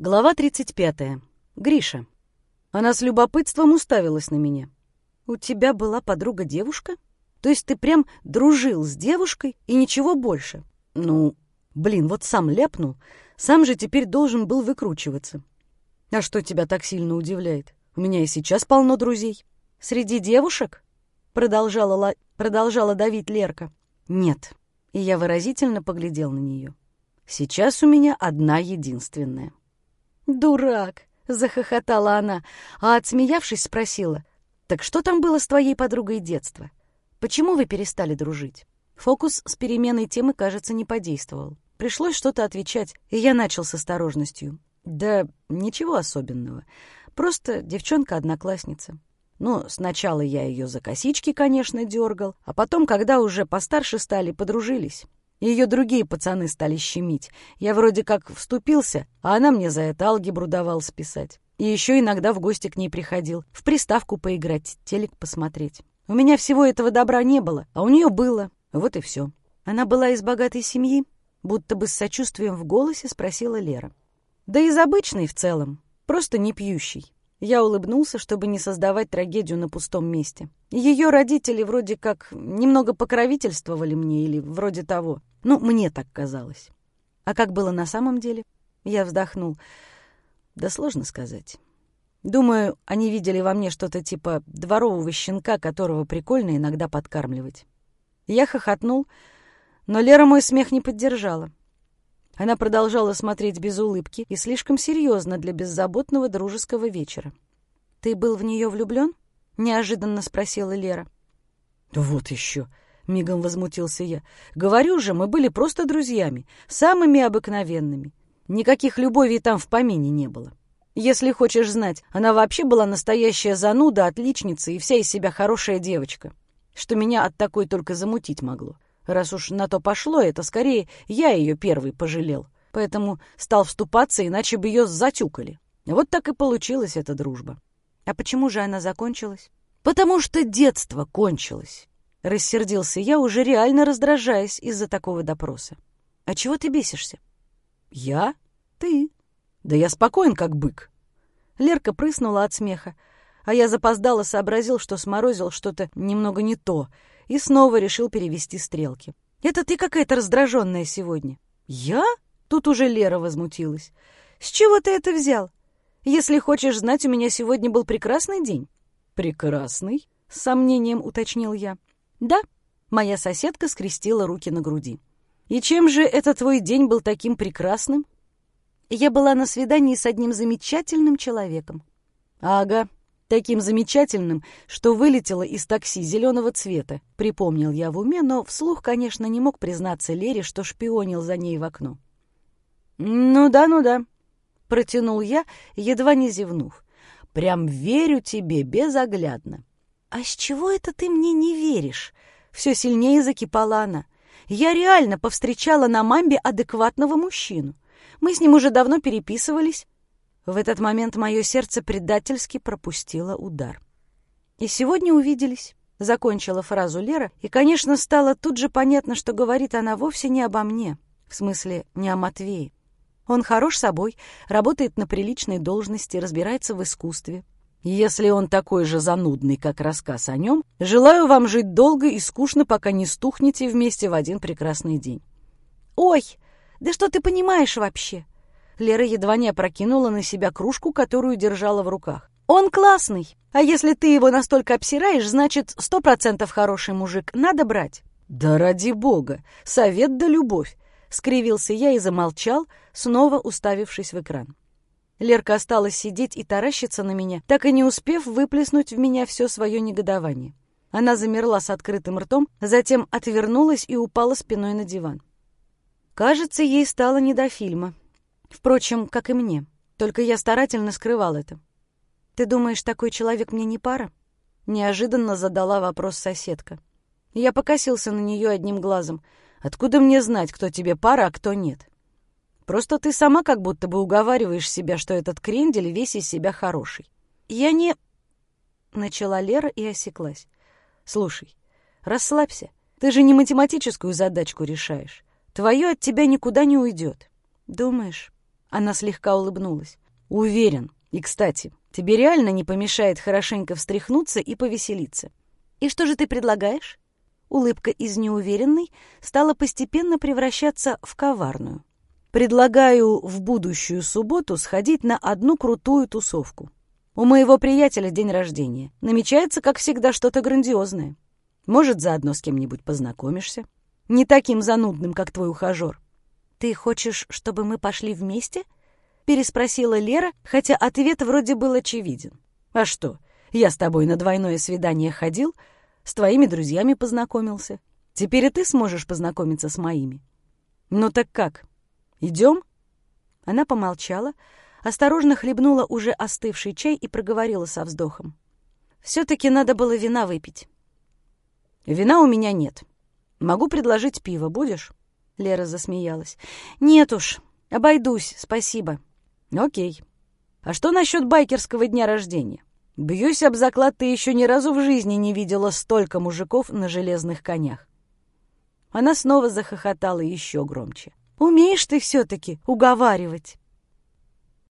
Глава 35. Гриша. Она с любопытством уставилась на меня. «У тебя была подруга-девушка? То есть ты прям дружил с девушкой и ничего больше?» «Ну, блин, вот сам ляпнул, сам же теперь должен был выкручиваться». «А что тебя так сильно удивляет? У меня и сейчас полно друзей». «Среди девушек?» — продолжала, продолжала давить Лерка. «Нет». И я выразительно поглядел на нее. «Сейчас у меня одна единственная». «Дурак!» — захохотала она, а, отсмеявшись, спросила. «Так что там было с твоей подругой детства? Почему вы перестали дружить?» Фокус с переменой темы, кажется, не подействовал. Пришлось что-то отвечать, и я начал с осторожностью. «Да ничего особенного. Просто девчонка-одноклассница. Ну, сначала я ее за косички, конечно, дергал, а потом, когда уже постарше стали, подружились. Ее другие пацаны стали щемить. Я вроде как вступился, а она мне за это алгебру давал списать. И еще иногда в гости к ней приходил, в приставку поиграть, телек посмотреть. У меня всего этого добра не было, а у нее было. Вот и все. Она была из богатой семьи, будто бы с сочувствием в голосе спросила Лера. Да из обычной в целом, просто не пьющий. Я улыбнулся, чтобы не создавать трагедию на пустом месте. Ее родители вроде как немного покровительствовали мне или вроде того. Ну, мне так казалось. А как было на самом деле? Я вздохнул. Да сложно сказать. Думаю, они видели во мне что-то типа дворового щенка, которого прикольно иногда подкармливать. Я хохотнул, но Лера мой смех не поддержала. Она продолжала смотреть без улыбки и слишком серьезно для беззаботного дружеского вечера. «Ты был в нее влюблен?» — неожиданно спросила Лера. «Вот еще!» — мигом возмутился я. «Говорю же, мы были просто друзьями, самыми обыкновенными. Никаких любовей там в помине не было. Если хочешь знать, она вообще была настоящая зануда, отличница и вся из себя хорошая девочка, что меня от такой только замутить могло. Раз уж на то пошло, это скорее я ее первый пожалел. Поэтому стал вступаться, иначе бы ее затюкали. Вот так и получилась эта дружба. А почему же она закончилась? Потому что детство кончилось. Рассердился я, уже реально раздражаясь из-за такого допроса. А чего ты бесишься? Я? Ты? Да я спокоен, как бык. Лерка прыснула от смеха, а я запоздало сообразил, что сморозил что-то немного не то — и снова решил перевести стрелки. «Это ты какая-то раздраженная сегодня». «Я?» Тут уже Лера возмутилась. «С чего ты это взял? Если хочешь знать, у меня сегодня был прекрасный день». «Прекрасный?» — с сомнением уточнил я. «Да». Моя соседка скрестила руки на груди. «И чем же этот твой день был таким прекрасным?» «Я была на свидании с одним замечательным человеком». «Ага, таким замечательным, что вылетела из такси зеленого цвета, припомнил я в уме, но вслух, конечно, не мог признаться Лере, что шпионил за ней в окно. «Ну да, ну да», — протянул я, едва не зевнув. «Прям верю тебе безоглядно». «А с чего это ты мне не веришь?» Все сильнее закипала она. «Я реально повстречала на мамбе адекватного мужчину. Мы с ним уже давно переписывались, в этот момент мое сердце предательски пропустило удар. «И сегодня увиделись», — закончила фразу Лера, и, конечно, стало тут же понятно, что говорит она вовсе не обо мне, в смысле, не о Матвее. Он хорош собой, работает на приличной должности, разбирается в искусстве. Если он такой же занудный, как рассказ о нем, желаю вам жить долго и скучно, пока не стухнете вместе в один прекрасный день. «Ой, да что ты понимаешь вообще?» Лера едва не опрокинула на себя кружку, которую держала в руках. «Он классный, а если ты его настолько обсираешь, значит, сто процентов хороший мужик, надо брать». «Да ради бога! Совет да любовь!» — скривился я и замолчал, снова уставившись в экран. Лерка осталась сидеть и таращиться на меня, так и не успев выплеснуть в меня все свое негодование. Она замерла с открытым ртом, затем отвернулась и упала спиной на диван. Кажется, ей стало не до фильма. Впрочем, как и мне. Только я старательно скрывал это. «Ты думаешь, такой человек мне не пара?» Неожиданно задала вопрос соседка. Я покосился на нее одним глазом. «Откуда мне знать, кто тебе пара, а кто нет?» «Просто ты сама как будто бы уговариваешь себя, что этот крендель весь из себя хороший». «Я не...» Начала Лера и осеклась. «Слушай, расслабься. Ты же не математическую задачку решаешь. Твое от тебя никуда не уйдет». «Думаешь?» Она слегка улыбнулась. «Уверен. И, кстати, тебе реально не помешает хорошенько встряхнуться и повеселиться». «И что же ты предлагаешь?» Улыбка из неуверенной стала постепенно превращаться в коварную. «Предлагаю в будущую субботу сходить на одну крутую тусовку. У моего приятеля день рождения. Намечается, как всегда, что-то грандиозное. Может, заодно с кем-нибудь познакомишься. Не таким занудным, как твой ухажер». «Ты хочешь, чтобы мы пошли вместе?» — переспросила Лера, хотя ответ вроде был очевиден. «А что, я с тобой на двойное свидание ходил, с твоими друзьями познакомился. Теперь и ты сможешь познакомиться с моими. Ну так как, идем?» Она помолчала, осторожно хлебнула уже остывший чай и проговорила со вздохом. «Все-таки надо было вина выпить». «Вина у меня нет. Могу предложить пиво, будешь?» Лера засмеялась. «Нет уж, обойдусь, спасибо». «Окей. А что насчет байкерского дня рождения? Бьюсь об заклад, ты еще ни разу в жизни не видела столько мужиков на железных конях». Она снова захохотала еще громче. «Умеешь ты все-таки уговаривать».